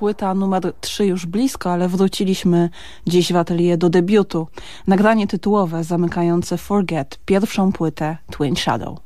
płyta numer 3 już blisko, ale wróciliśmy dziś w atelier do debiutu. Nagranie tytułowe zamykające Forget, pierwszą płytę Twin Shadow.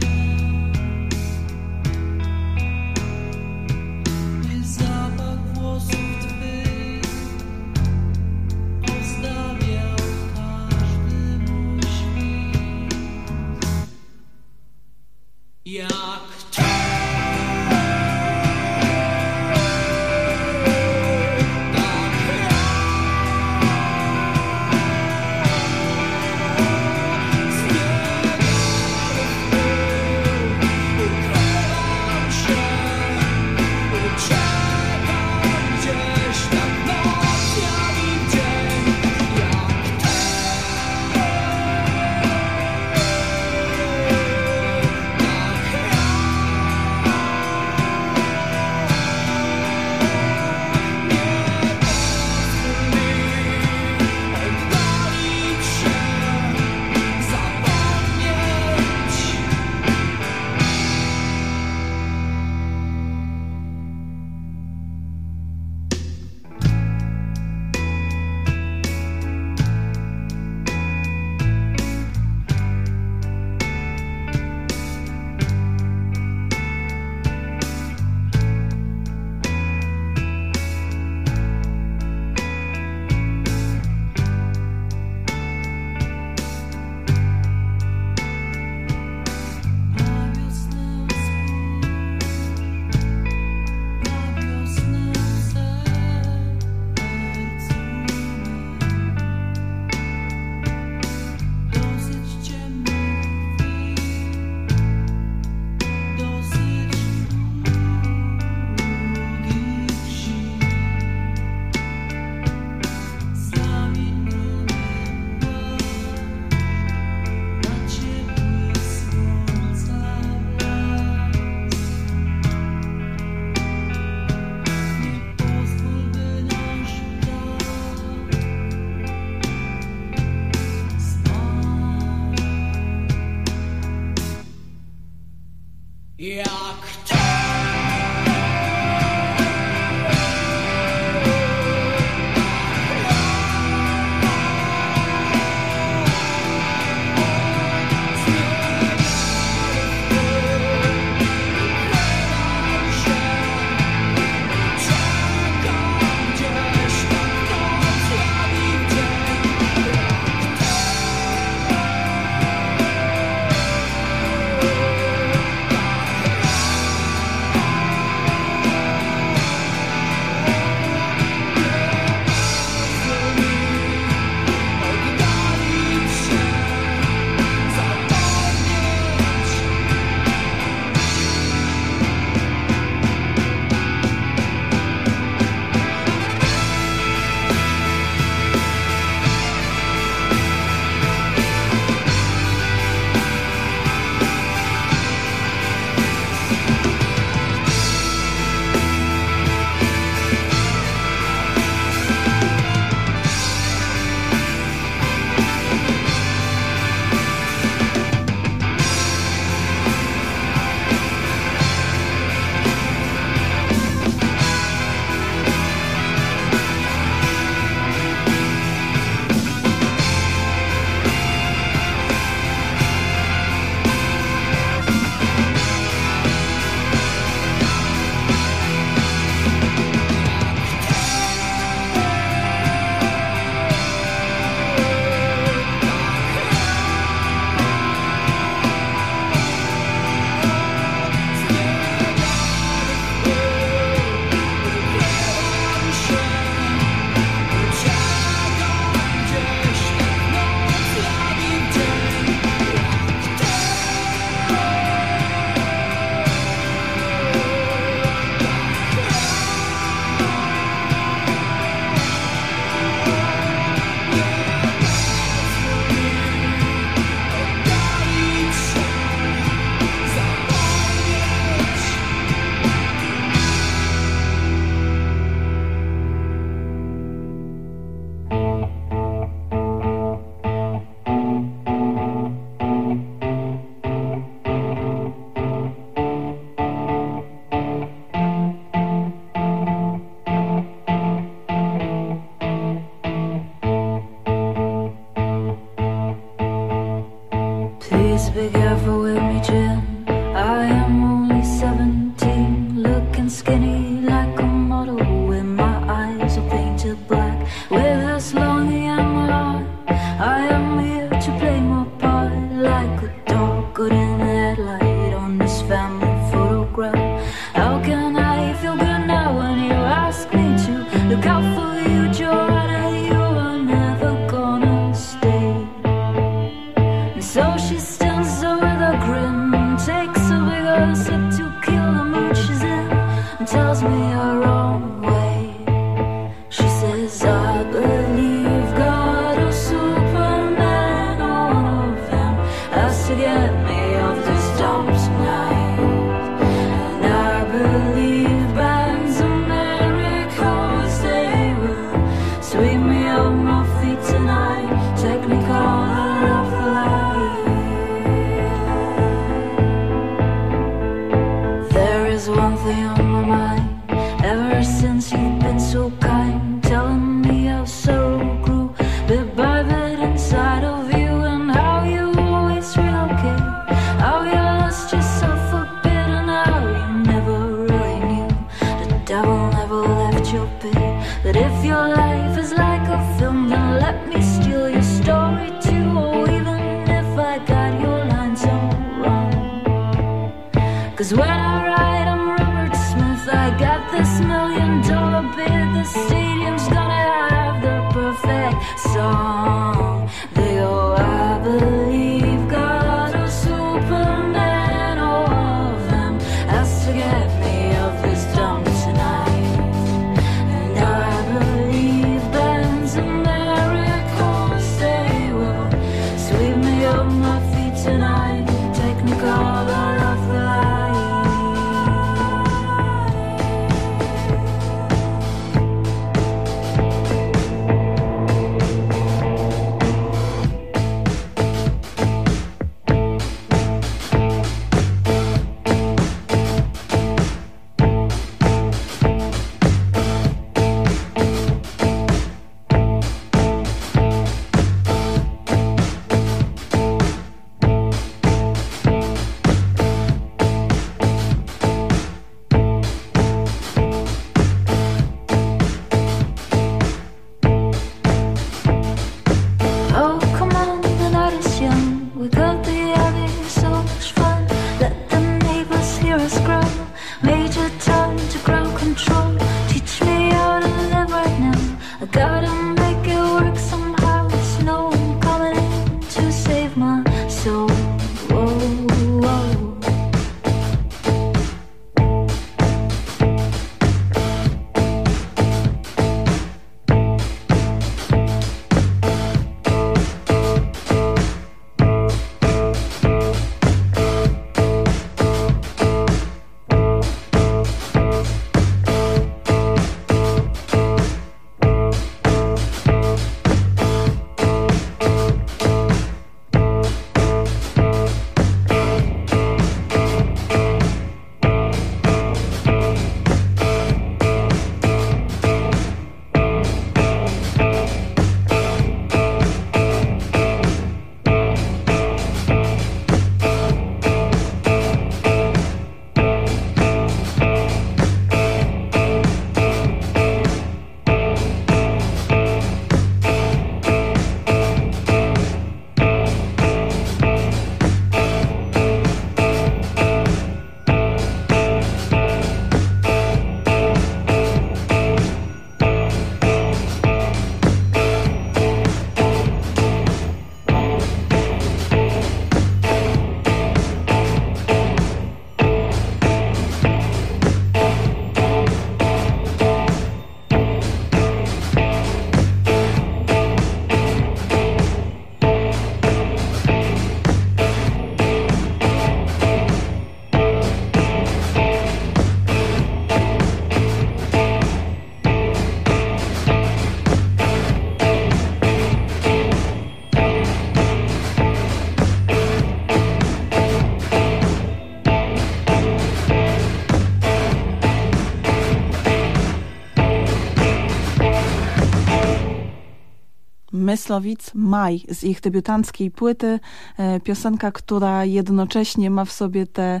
Myslowic Maj z ich debiutanckiej płyty. E, piosenka, która jednocześnie ma w sobie te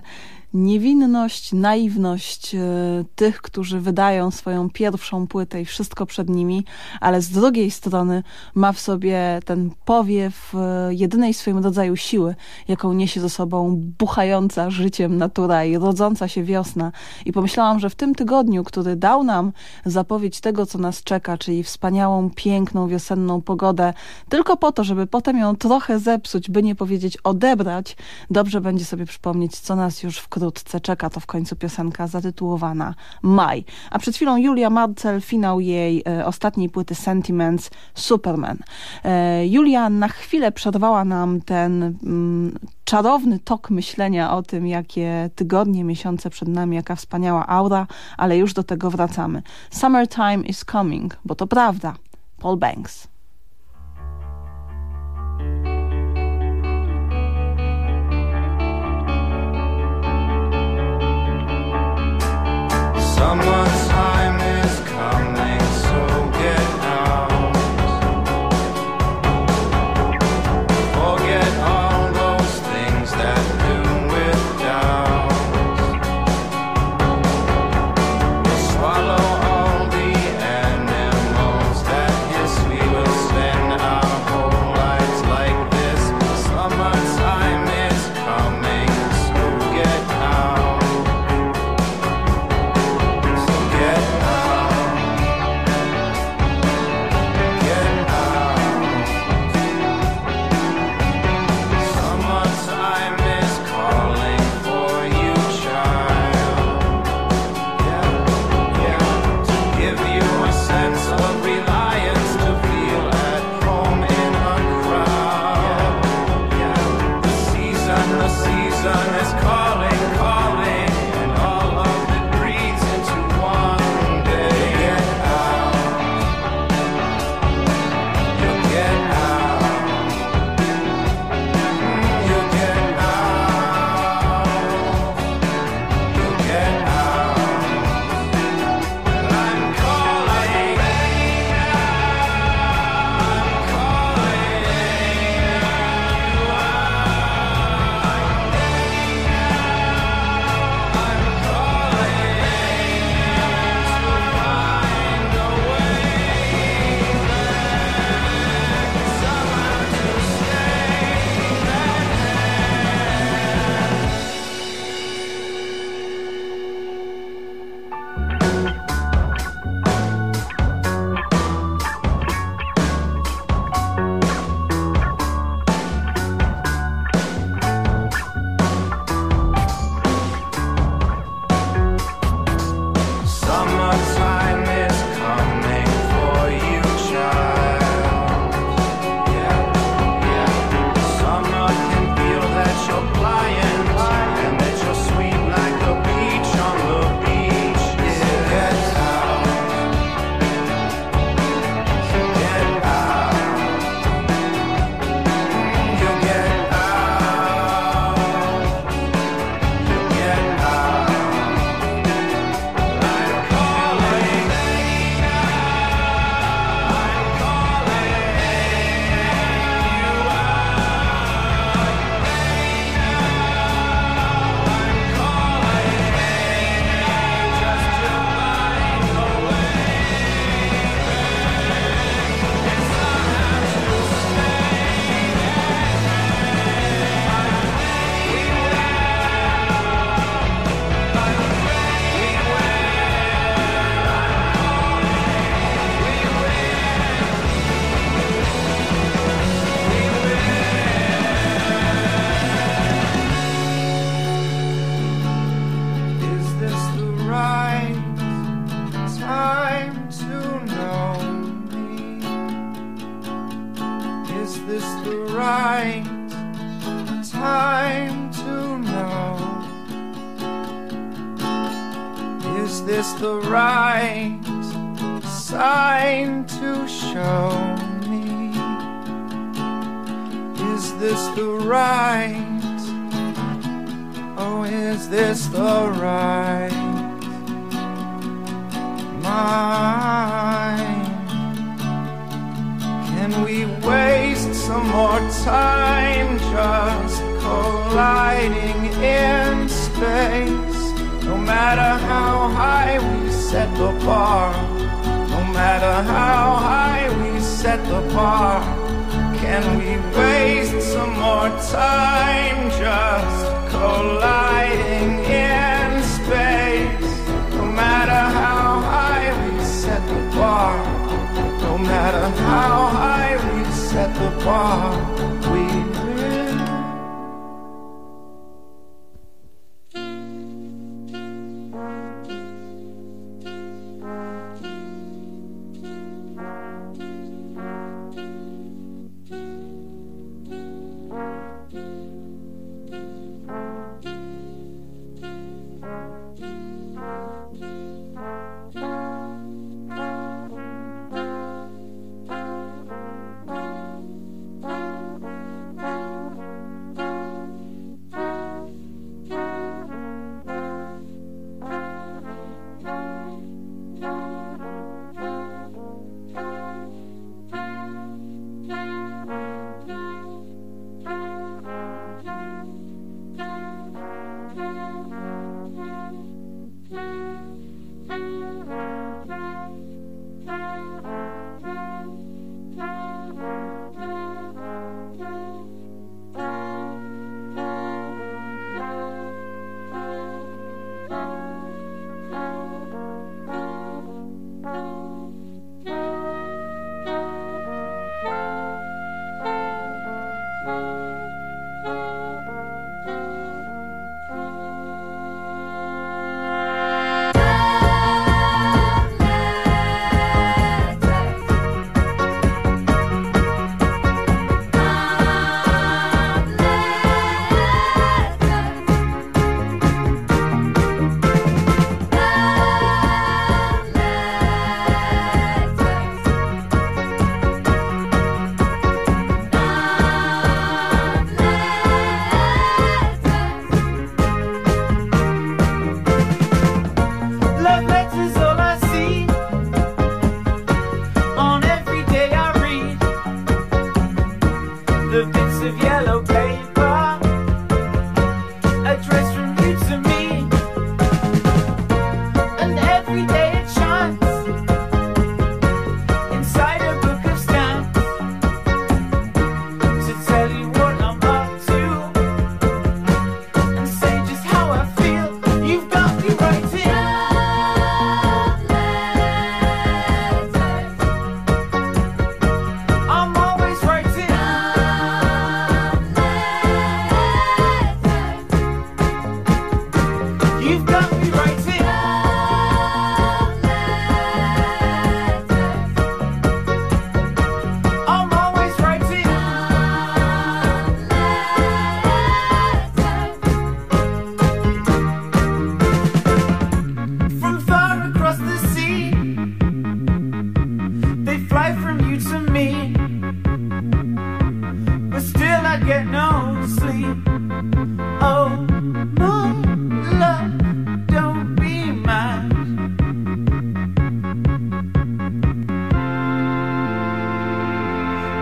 niewinność, naiwność e, tych, którzy wydają swoją pierwszą płytę i wszystko przed nimi, ale z drugiej strony ma w sobie ten powiew e, jedynej swoim rodzaju siły, jaką niesie ze sobą buchająca życiem natura i rodząca się wiosna. I pomyślałam, że w tym tygodniu, który dał nam zapowiedź tego, co nas czeka, czyli wspaniałą, piękną, wiosenną pogodę, tylko po to, żeby potem ją trochę zepsuć, by nie powiedzieć odebrać, dobrze będzie sobie przypomnieć, co nas już wkrótce czeka. To w końcu piosenka zatytułowana Maj. A przed chwilą Julia Marcel, finał jej e, ostatniej płyty Sentiments, Superman. E, Julia na chwilę przerwała nam ten mm, czarowny tok myślenia o tym, jakie tygodnie, miesiące przed nami, jaka wspaniała aura, ale już do tego wracamy. Summertime is coming, bo to prawda. Paul Banks. Someone Can we waste some more time just colliding in space. No matter how high we set the bar, no matter how high we set the bar, can we waste some more time just colliding in space? No matter how high we set the bar, no matter how high we set the bar,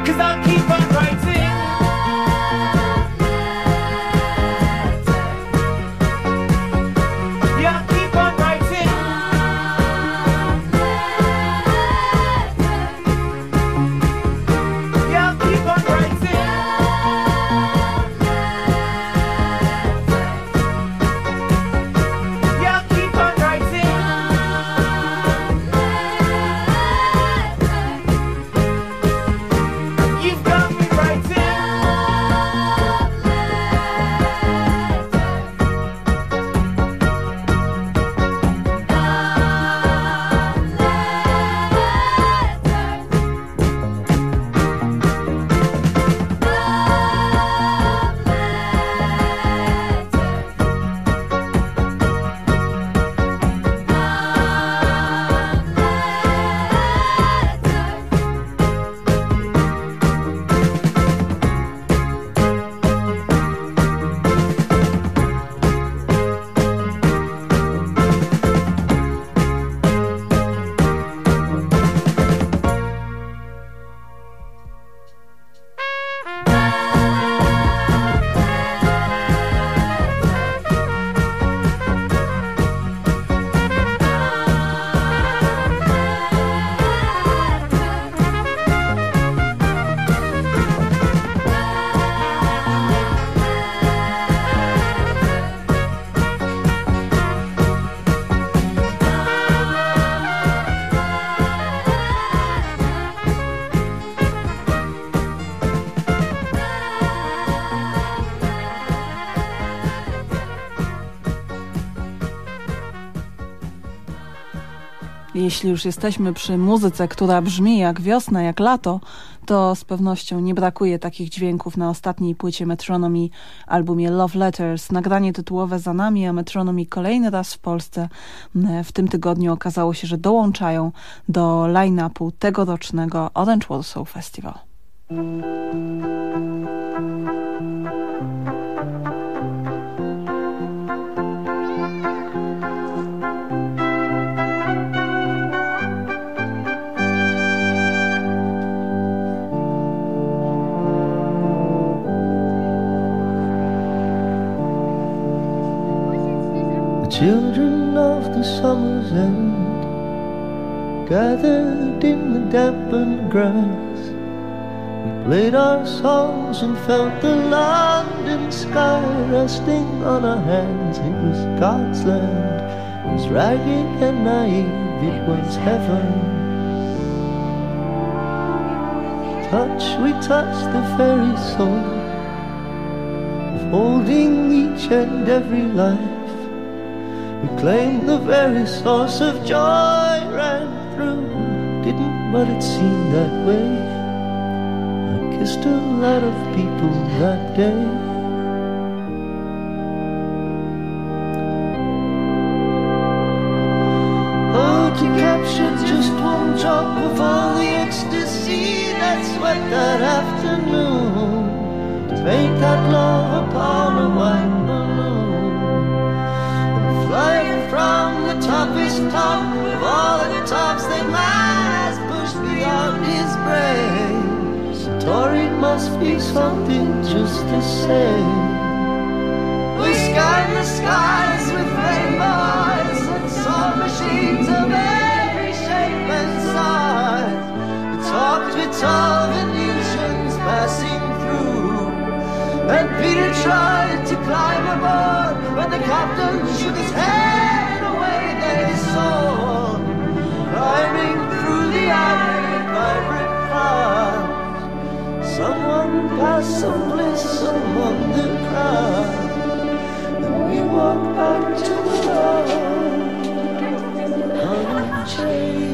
Cause I keep on Jeśli już jesteśmy przy muzyce, która brzmi jak wiosna, jak lato, to z pewnością nie brakuje takich dźwięków na ostatniej płycie Metronomy, albumie Love Letters. Nagranie tytułowe za nami, a Metronomy kolejny raz w Polsce. W tym tygodniu okazało się, że dołączają do line-upu tegorocznego Orange Warsaw Festival. Children of the summer's end gathered in the dampened grass. We played our songs and felt the London sky resting on our hands. It was God's land. It was ragged and naive. It was heaven. Touch, we touched the very soul of holding each and every life. We claimed the very source of joy ran through. Didn't, but it seemed that way. I kissed a lot of people that day. Oh, to capture just one drop of all the ecstasy that swept that afternoon. To paint that love upon a white top of all the tops that man has pushed beyond his brain. Story must be something just the same. We sky the skies with rainbow eyes and saw machines of every shape and size. We talked with all Venetians passing through. And Peter tried to climb aboard, but the captain Someone passed bliss among the crowd. Then we walked back to the road, unchained.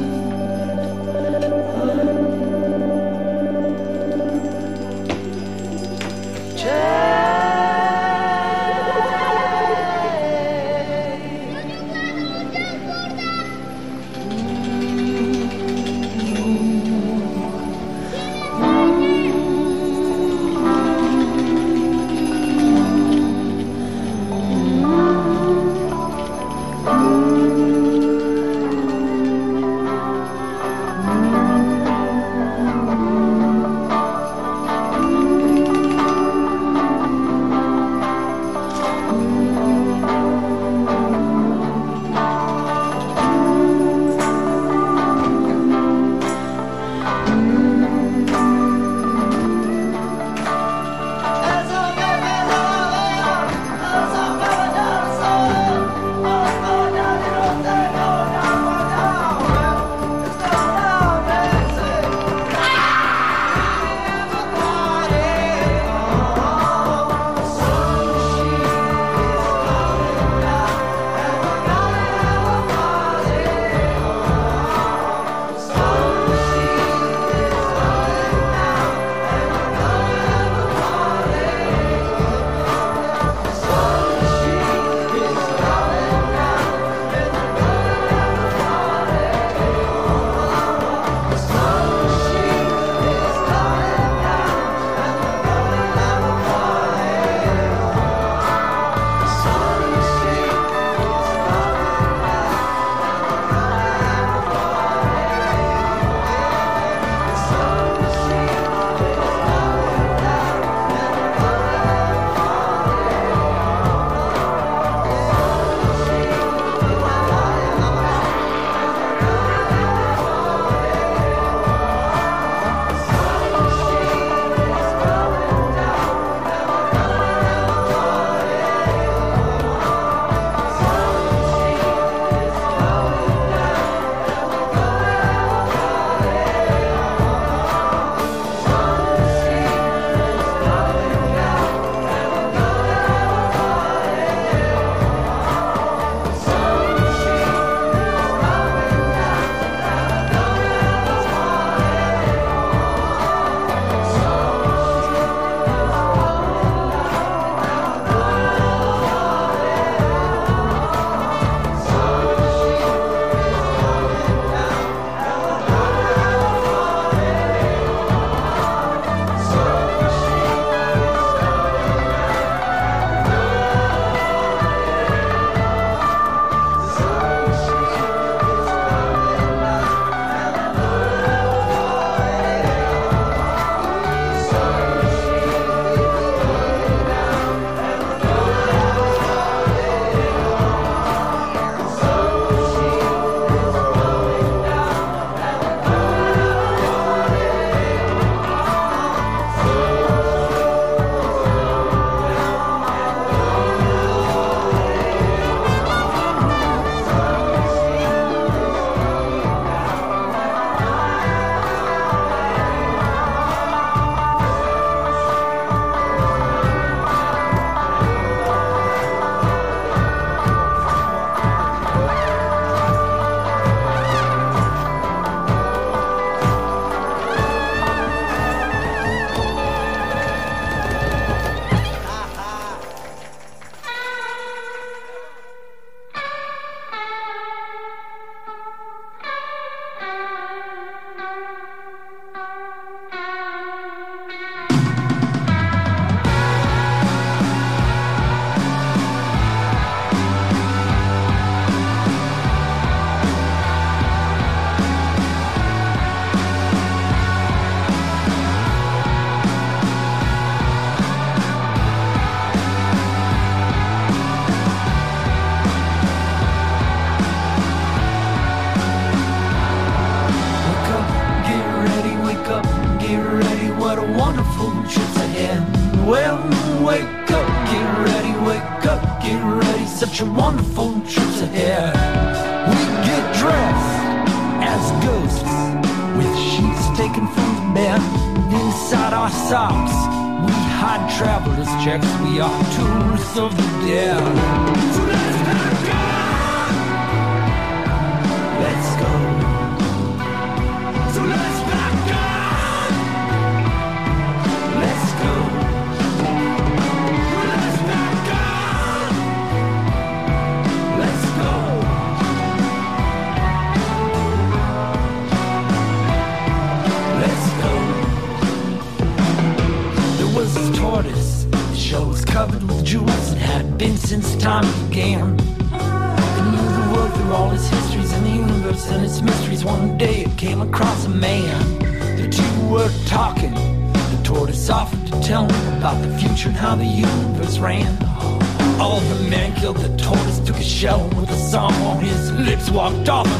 show with a song on his lips walked off.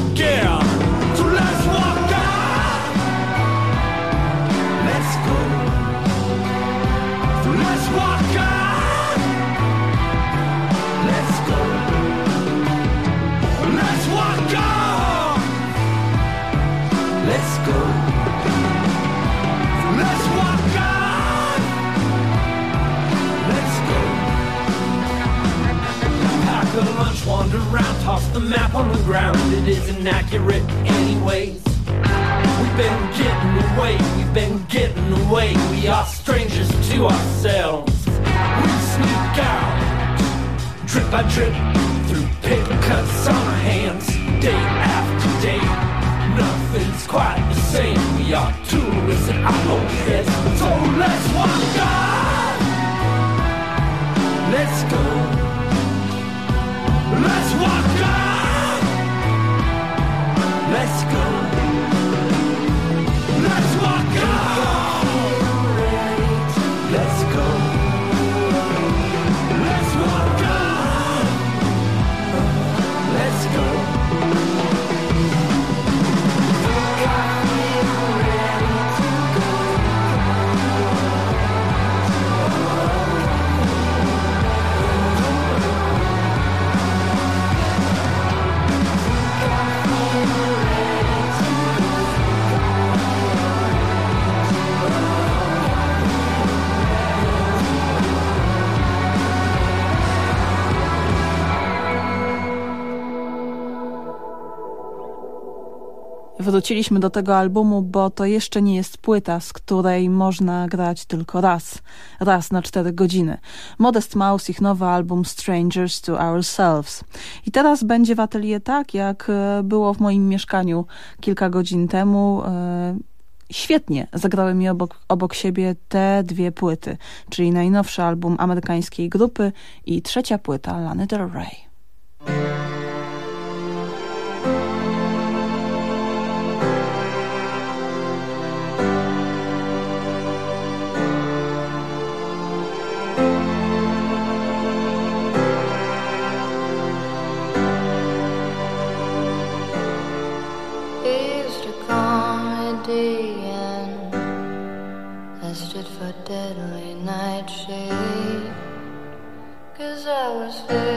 Wróciliśmy do tego albumu, bo to jeszcze nie jest płyta, z której można grać tylko raz. Raz na cztery godziny. Modest Mouse, ich nowy album Strangers to Ourselves. I teraz będzie w atelier tak, jak e, było w moim mieszkaniu kilka godzin temu e, świetnie zagrały mi obok, obok siebie te dwie płyty, czyli najnowszy album amerykańskiej grupy i trzecia płyta Lany Del Rey. I was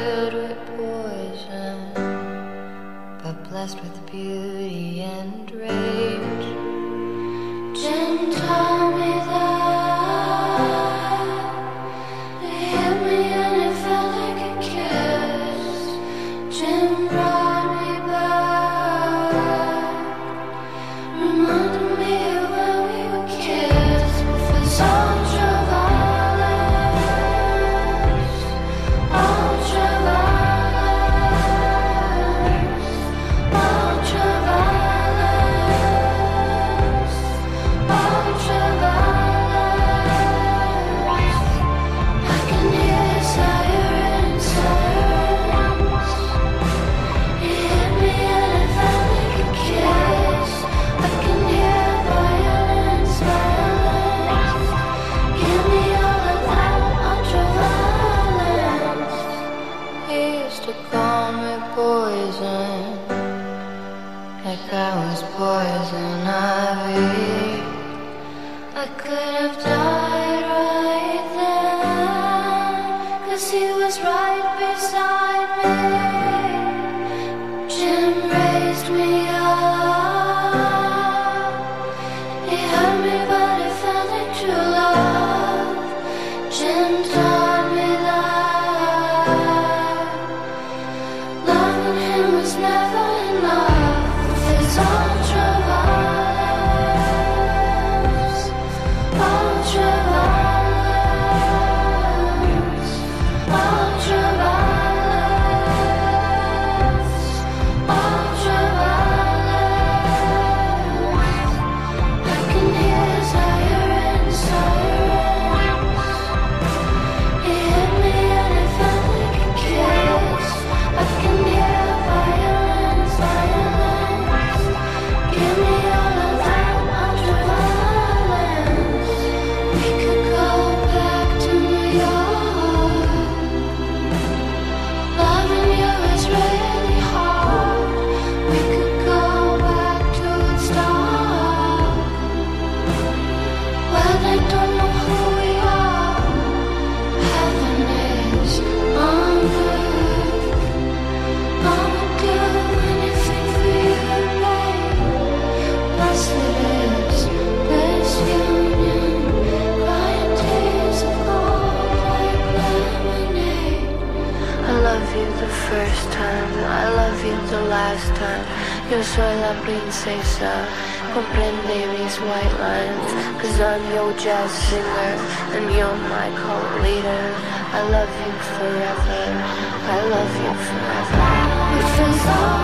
Yo soy la princesa, comprende mis white lines. Cause I'm your jazz singer, and you're my cult leader. I love you forever, I love you forever. It feels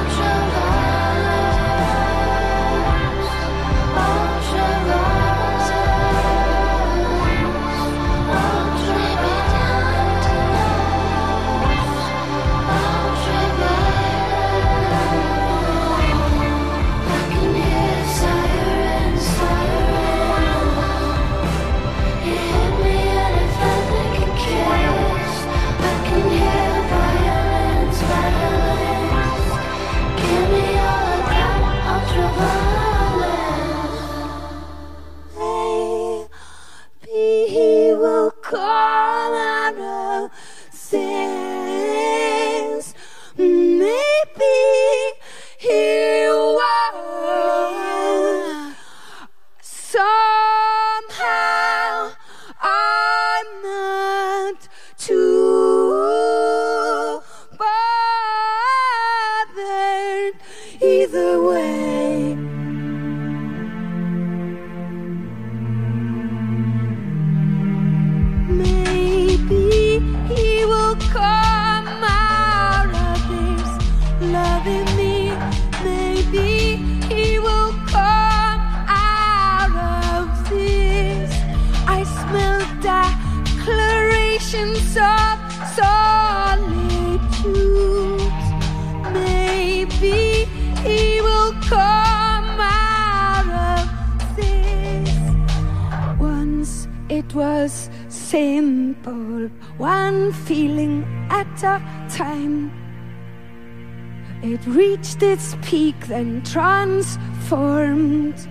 reached its peak, then transformed.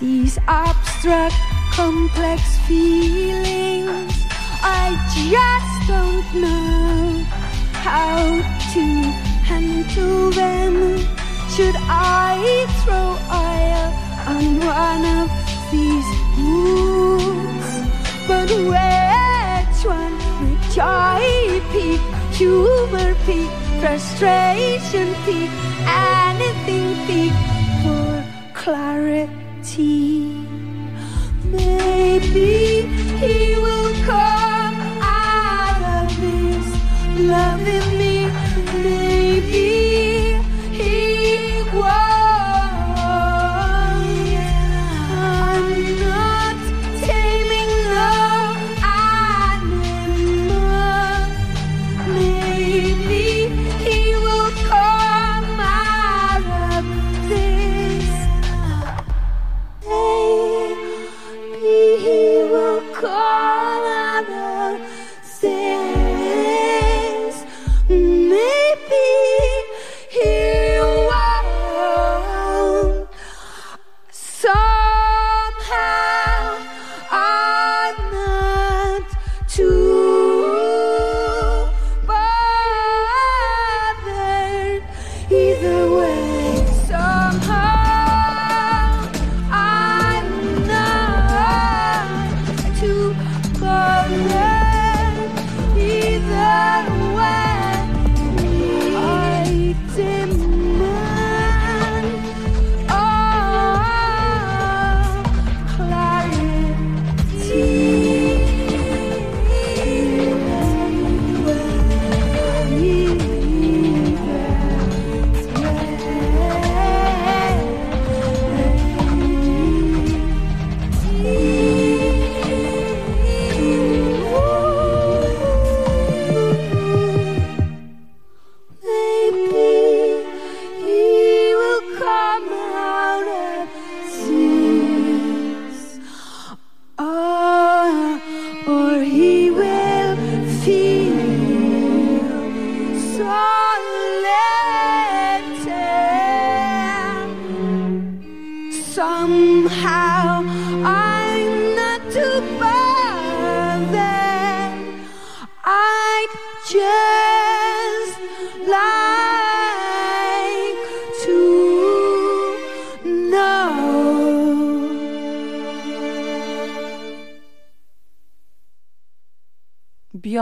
These abstract, complex feelings, I just don't know how to handle them. Should I throw oil on one of these wolves? But which one would I pick? You frustration peak, anything peak for clarity.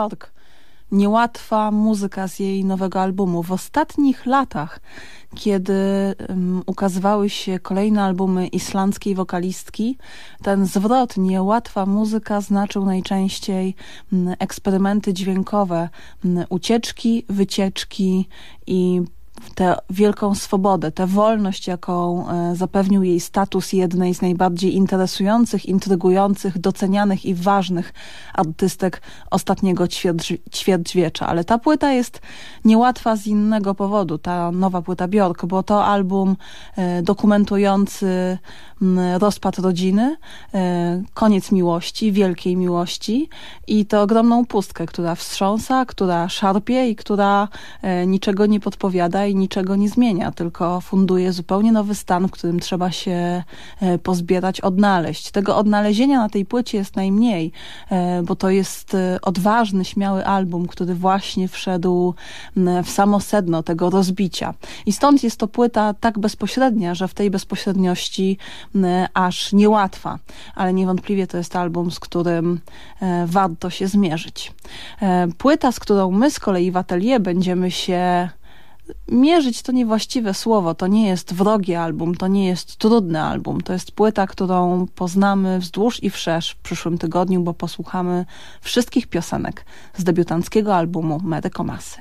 Bjork. Niełatwa muzyka z jej nowego albumu. W ostatnich latach, kiedy um, ukazywały się kolejne albumy islandzkiej wokalistki, ten zwrot niełatwa muzyka znaczył najczęściej m, eksperymenty dźwiękowe, m, ucieczki, wycieczki i tę wielką swobodę, tę wolność, jaką e, zapewnił jej status jednej z najbardziej interesujących, intrygujących, docenianych i ważnych artystek ostatniego ćwierć, ćwierćwiecza. Ale ta płyta jest niełatwa z innego powodu, ta nowa płyta Bjork, bo to album e, dokumentujący rozpad rodziny, e, koniec miłości, wielkiej miłości i tę ogromną pustkę, która wstrząsa, która szarpie i która niczego nie podpowiada niczego nie zmienia, tylko funduje zupełnie nowy stan, w którym trzeba się e, pozbierać, odnaleźć. Tego odnalezienia na tej płycie jest najmniej, e, bo to jest e, odważny, śmiały album, który właśnie wszedł w samo sedno tego rozbicia. I stąd jest to płyta tak bezpośrednia, że w tej bezpośredniości aż niełatwa, ale niewątpliwie to jest album, z którym warto się zmierzyć. Płyta, z którą my z kolei w atelier będziemy się mierzyć to niewłaściwe słowo, to nie jest wrogi album, to nie jest trudny album, to jest płyta, którą poznamy wzdłuż i wszerz w przyszłym tygodniu, bo posłuchamy wszystkich piosenek z debiutanckiego albumu Medy Komasy.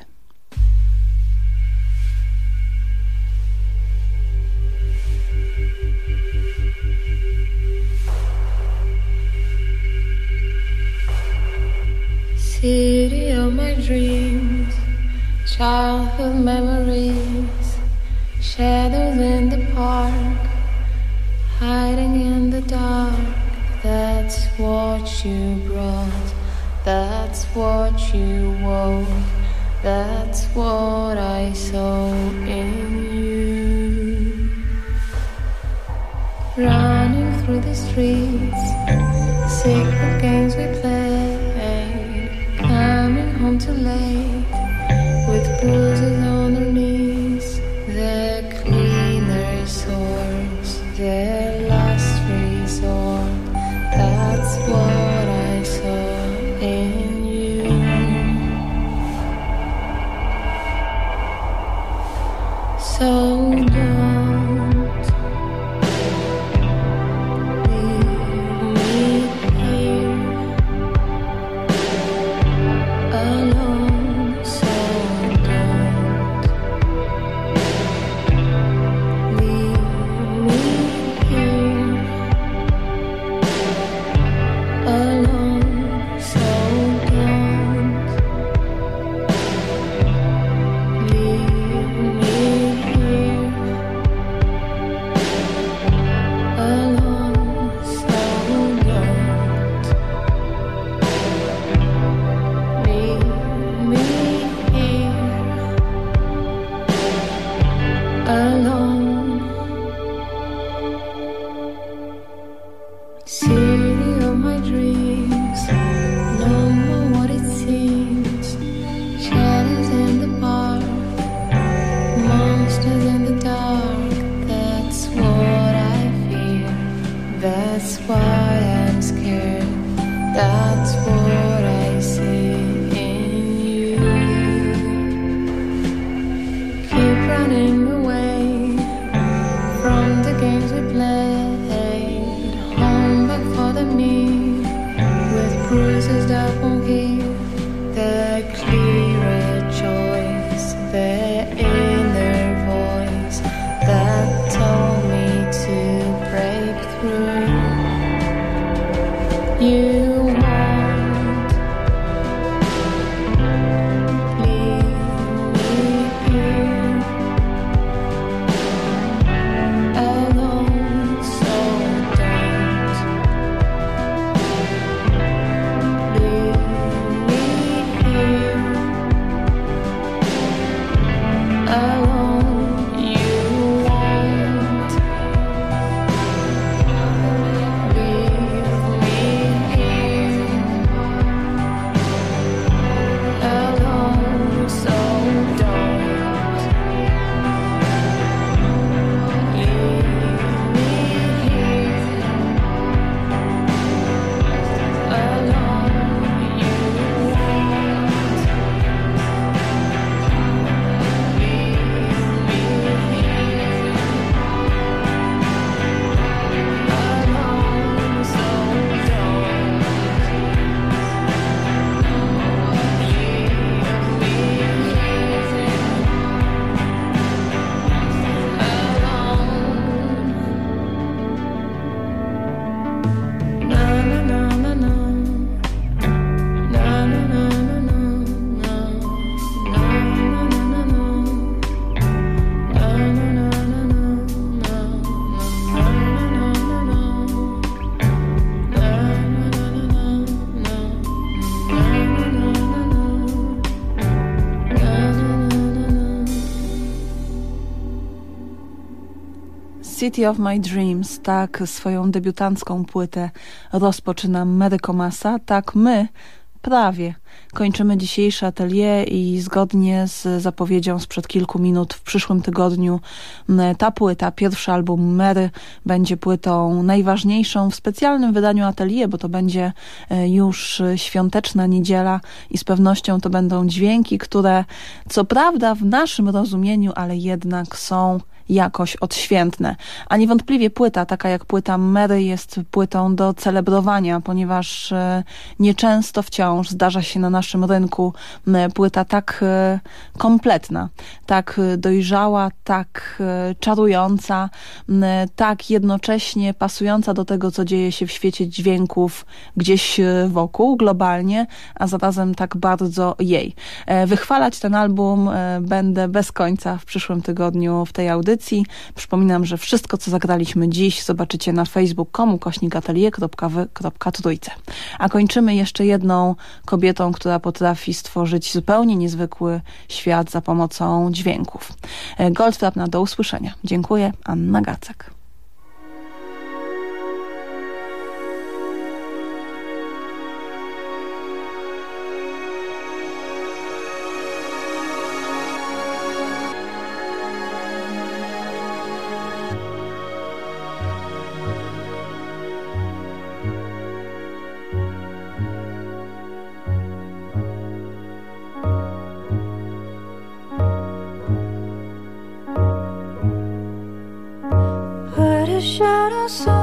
City of my dreams, childhood memories, shadows in the park, hiding in the dark. That's what you brought, that's what you wove, that's what I saw in you. Running through the streets, secret games we played, Mm-hmm. City of My Dreams, tak swoją debiutancką płytę rozpoczyna Mary tak my prawie kończymy dzisiejsze atelier i zgodnie z zapowiedzią sprzed kilku minut w przyszłym tygodniu ta płyta, pierwszy album Mary będzie płytą najważniejszą w specjalnym wydaniu atelier, bo to będzie e, już świąteczna niedziela i z pewnością to będą dźwięki, które co prawda w naszym rozumieniu, ale jednak są jakoś odświętne. A niewątpliwie płyta, taka jak płyta Mary, jest płytą do celebrowania, ponieważ e, nieczęsto wciąż zdarza się na naszym rynku płyta tak e, kompletna, tak e, dojrzała, tak e, czarująca, tak jednocześnie pasująca do tego, co dzieje się w świecie dźwięków gdzieś wokół, globalnie, a zarazem tak bardzo jej. Wychwalać ten album będę bez końca w przyszłym tygodniu w tej audycji. Przypominam, że wszystko, co zagraliśmy dziś, zobaczycie na facebook.com kośnikatelier.wy.trójce. A kończymy jeszcze jedną kobietą, która potrafi stworzyć zupełnie niezwykły świat za pomocą dźwięków. E, Goldfrapp na do usłyszenia. Dziękuję. Anna Gacek. shadow so